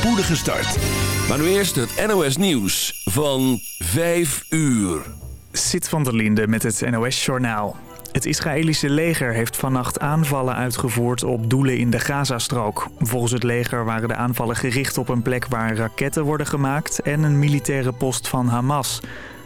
spoedige start. Maar nu eerst het NOS Nieuws van 5 uur. Sit van der Linde met het NOS Journaal. Het Israëlische leger heeft vannacht aanvallen uitgevoerd op doelen in de Gazastrook. Volgens het leger waren de aanvallen gericht op een plek waar raketten worden gemaakt... en een militaire post van Hamas...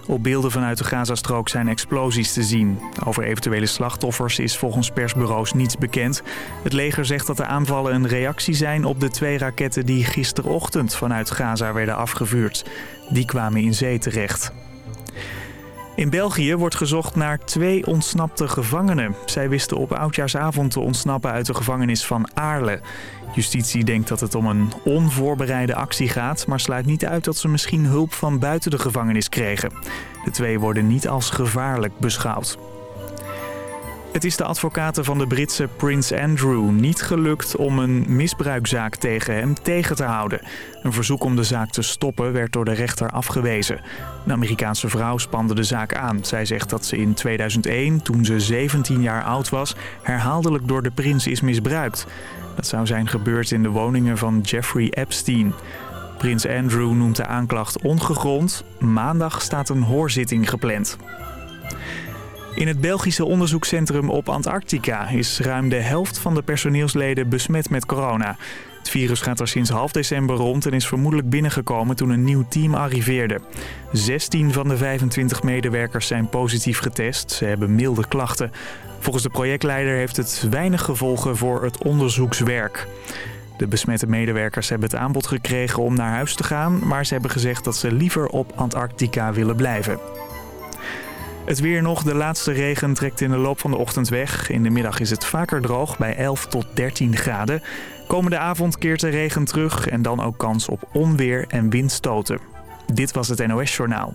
Op beelden vanuit de Gazastrook zijn explosies te zien. Over eventuele slachtoffers is volgens persbureaus niets bekend. Het leger zegt dat de aanvallen een reactie zijn op de twee raketten die gisterochtend vanuit Gaza werden afgevuurd. Die kwamen in zee terecht. In België wordt gezocht naar twee ontsnapte gevangenen. Zij wisten op oudjaarsavond te ontsnappen uit de gevangenis van Aarle. Justitie denkt dat het om een onvoorbereide actie gaat... maar sluit niet uit dat ze misschien hulp van buiten de gevangenis kregen. De twee worden niet als gevaarlijk beschouwd. Het is de advocaten van de Britse Prins Andrew niet gelukt om een misbruikzaak tegen hem tegen te houden. Een verzoek om de zaak te stoppen werd door de rechter afgewezen. De Amerikaanse vrouw spande de zaak aan. Zij zegt dat ze in 2001, toen ze 17 jaar oud was, herhaaldelijk door de prins is misbruikt. Dat zou zijn gebeurd in de woningen van Jeffrey Epstein. Prins Andrew noemt de aanklacht ongegrond. Maandag staat een hoorzitting gepland. In het Belgische onderzoekscentrum op Antarctica is ruim de helft van de personeelsleden besmet met corona. Het virus gaat er sinds half december rond en is vermoedelijk binnengekomen toen een nieuw team arriveerde. 16 van de 25 medewerkers zijn positief getest. Ze hebben milde klachten. Volgens de projectleider heeft het weinig gevolgen voor het onderzoekswerk. De besmette medewerkers hebben het aanbod gekregen om naar huis te gaan... maar ze hebben gezegd dat ze liever op Antarctica willen blijven. Het weer nog. De laatste regen trekt in de loop van de ochtend weg. In de middag is het vaker droog bij 11 tot 13 graden. Komende avond keert de regen terug en dan ook kans op onweer en windstoten. Dit was het NOS Journaal.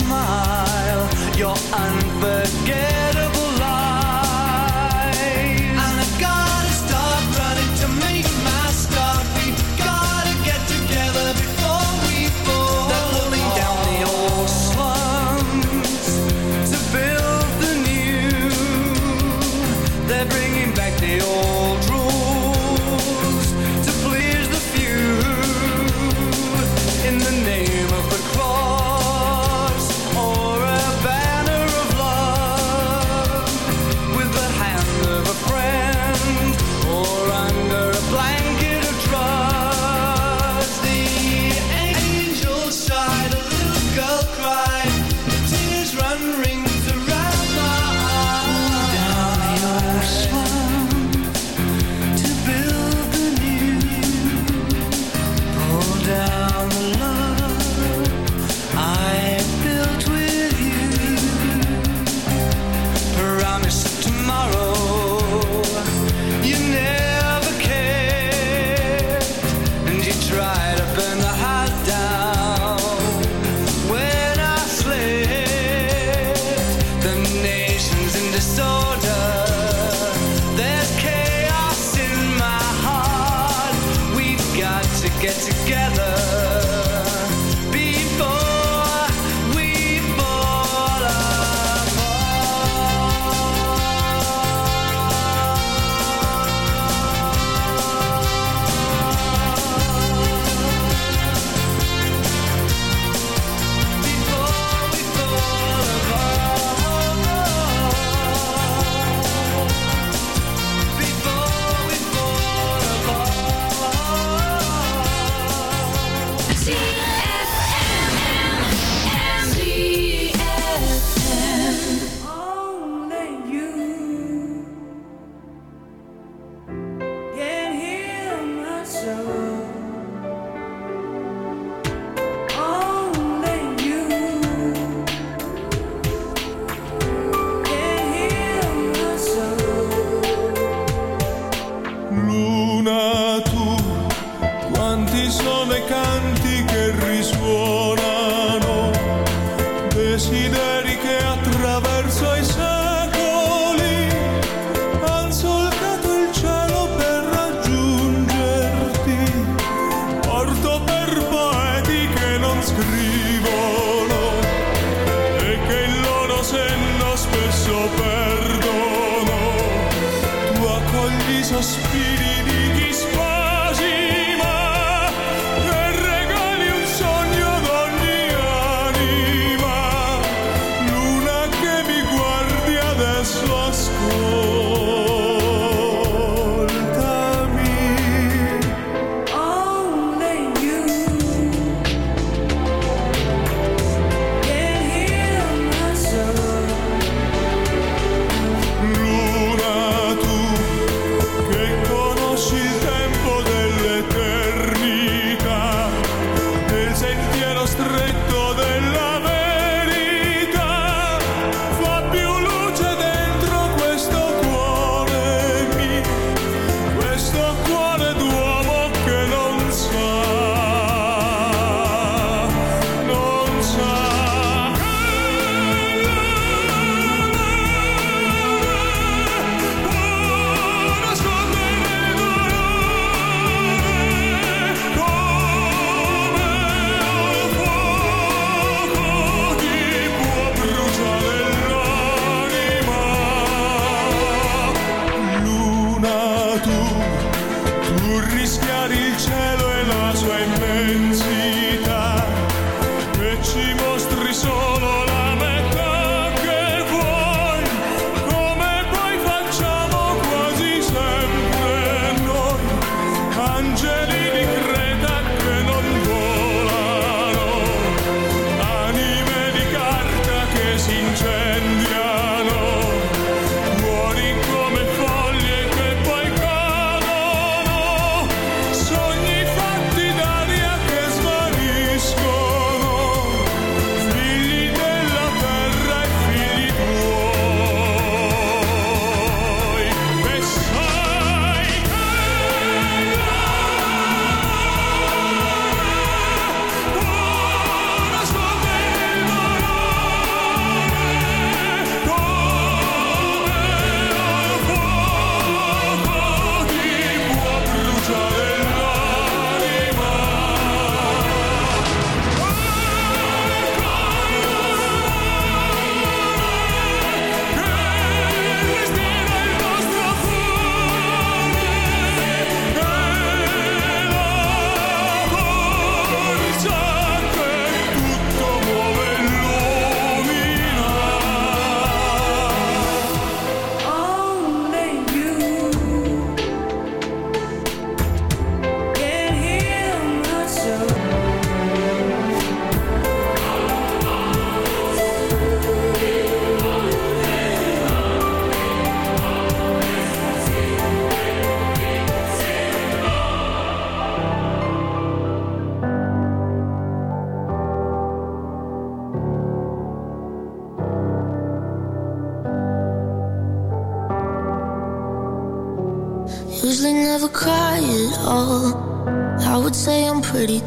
Smile, you're unforgettable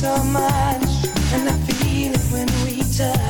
so much, and I feel it when we touch.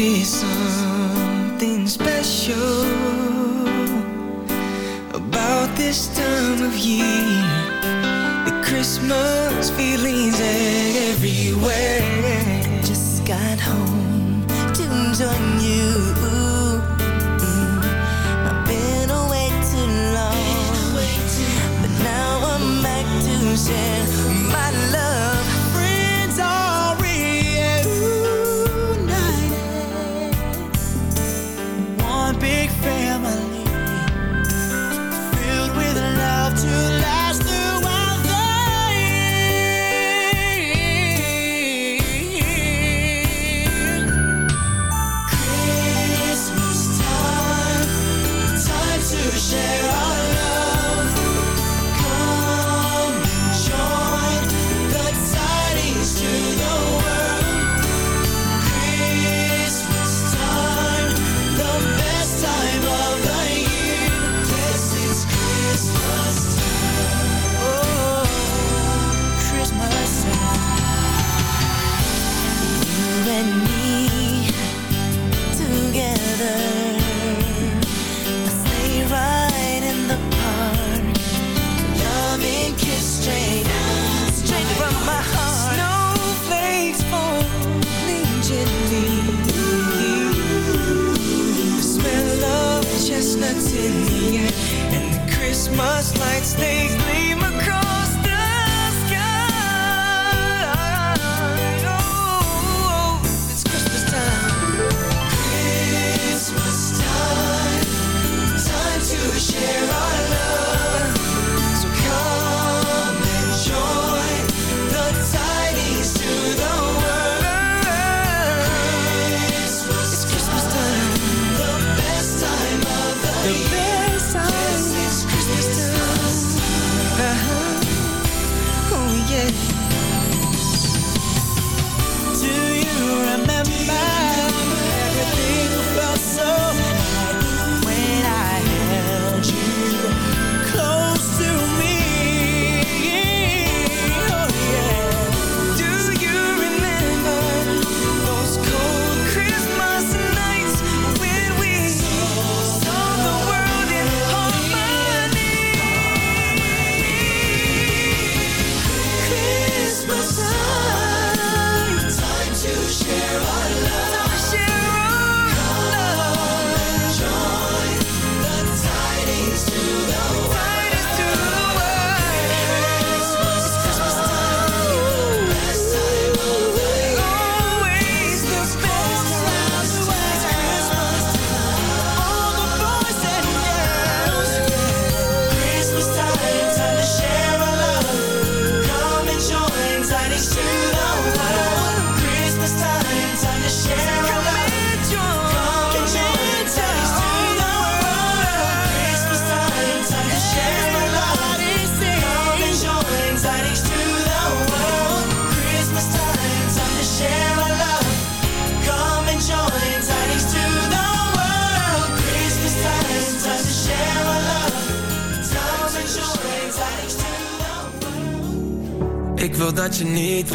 Is something special about this time of year. The Christmas feelings everywhere. Just got home to join you. Mm, I've been away too long, but now I'm back to share Christmas lights they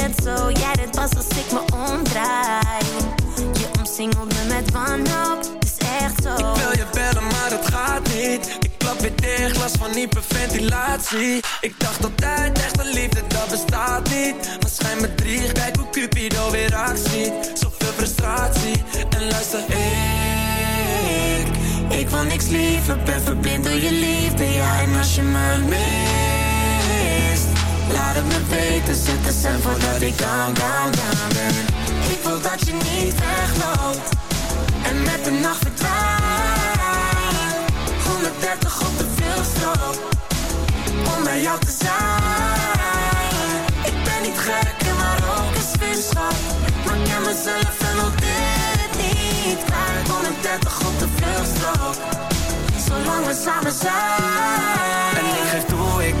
Bent zo, jij dit pas als ik me omdraai Je omsingelt me met wanhoop, is echt zo Ik wil je bellen, maar het gaat niet. Ik klap weer dicht, last van hyperventilatie. Ik dacht altijd, echte liefde, dat bestaat niet. Maar schijn me drie, kijk hoe Cupido weer actie. Zoveel frustratie, en luister, ik... Ik wil niks liever, ben verblind door je liefde Ja, en als je me Laat het me weten, zet de stem voordat ik down, down, down ben. Ik wil dat je niet wegloopt En met de nacht verdwijnt. 130 op de veelstroop Om bij jou te zijn. Ik ben niet gek en maar ook een vuurschap Maar ik ken mezelf en wil dit niet kwijt. 130 op de veelstroop Zolang we samen zijn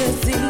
magazine.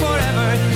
forever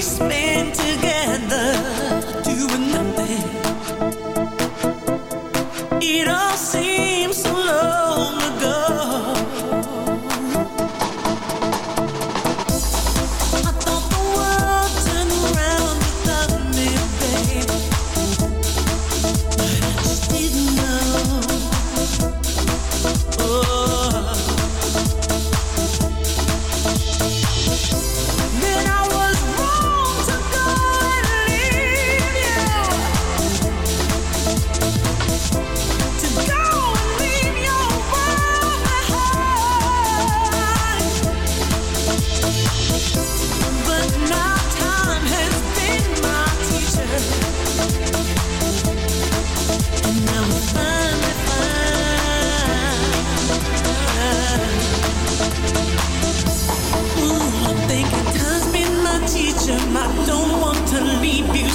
we spent together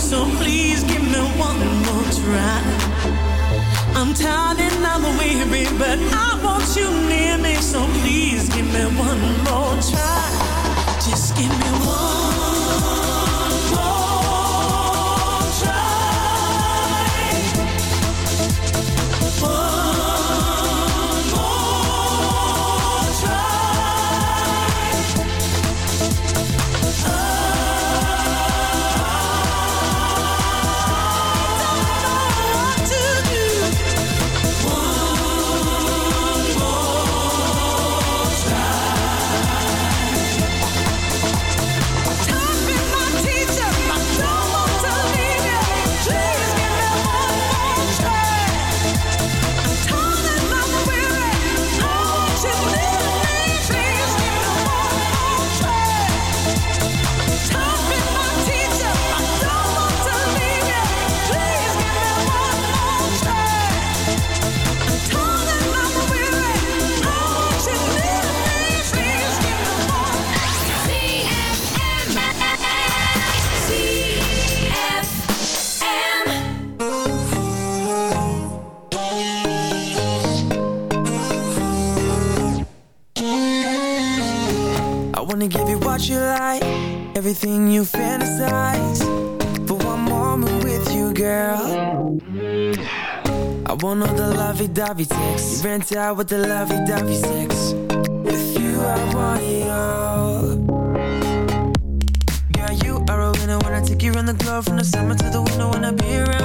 so please give me one more try. I'm tired and I'm weary, but I want you near me, so please give me one more try. Just give me one wanna give you what you like, everything you fantasize. For one moment with you, girl. I want all the lovey-dovey sex. You rent out with the lovey-dovey sex. With you, I want it all. Girl, you are a winner when I take you around the globe from the summer to the winter. I be around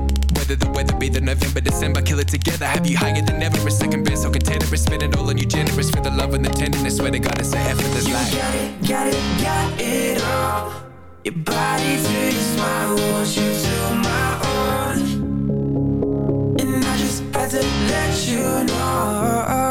whether the weather be the November, December, kill it together. Have you higher than ever? A second best, so contentious. Spend it all on you, generous. For the love and the tenderness. Swear to God, it's a effortless you life. Got it, got it, got it all. Your body through your smile wants you to my own. And I just had to let you know.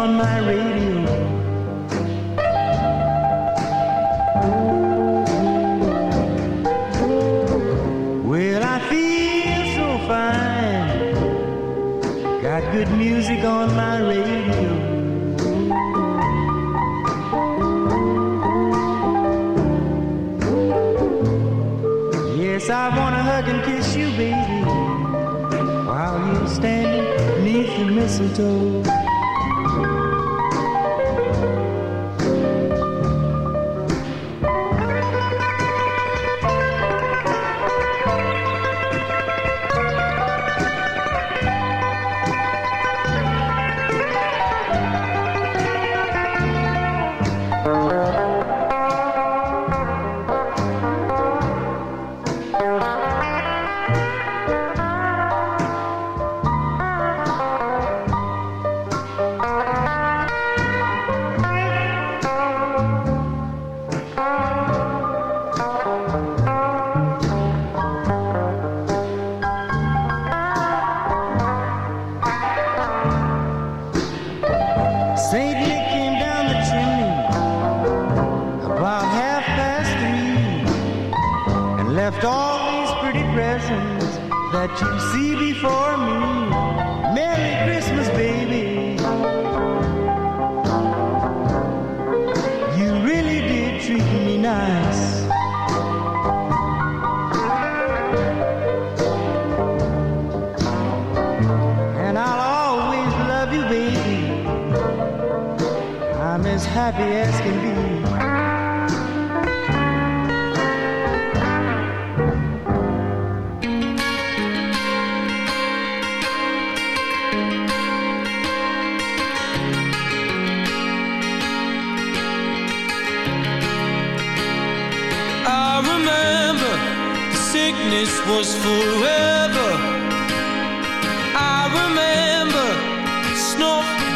On my radio. Well, I feel so fine. Got good music on my radio. Yes, I wanna hug and kiss you, baby, while you're standing neath the mistletoe.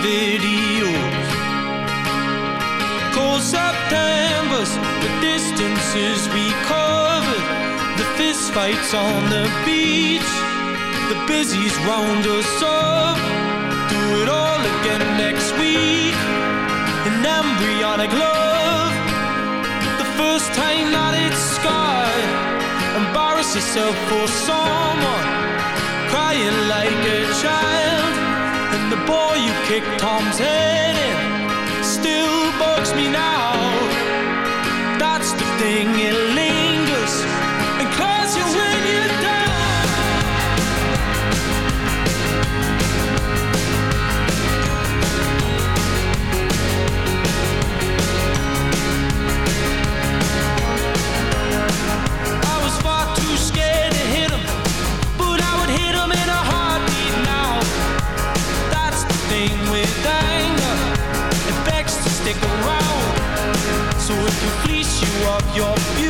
Videos, cold September's, the distances we covered, the fist fights on the beach, the busies round us up. Do it all again next week. An embryonic love the first time that it's scarred. Embarrass yourself for someone, crying like a child. The boy you kicked Tom's head in still bugs me now. That's the thing, it lingers you of your beauty.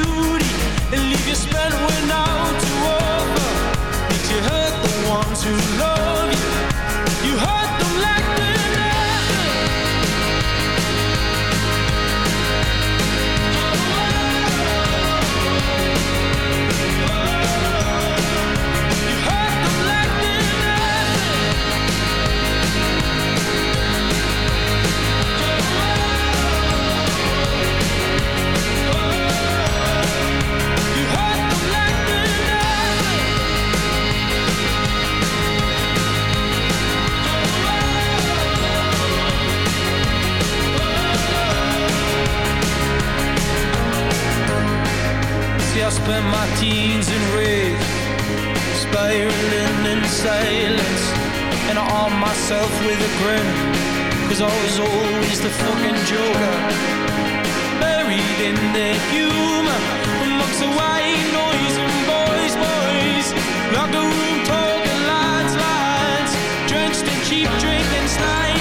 I spent my teens in rage, spiraling in silence. And I armed myself with a grin, cause I was always the fucking joker. Buried in the humor, amongst the white noise and boys, boys. Locked the room, talking lines, lies, Drenched in cheap drink and slime.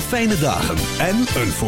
Fijne dagen en een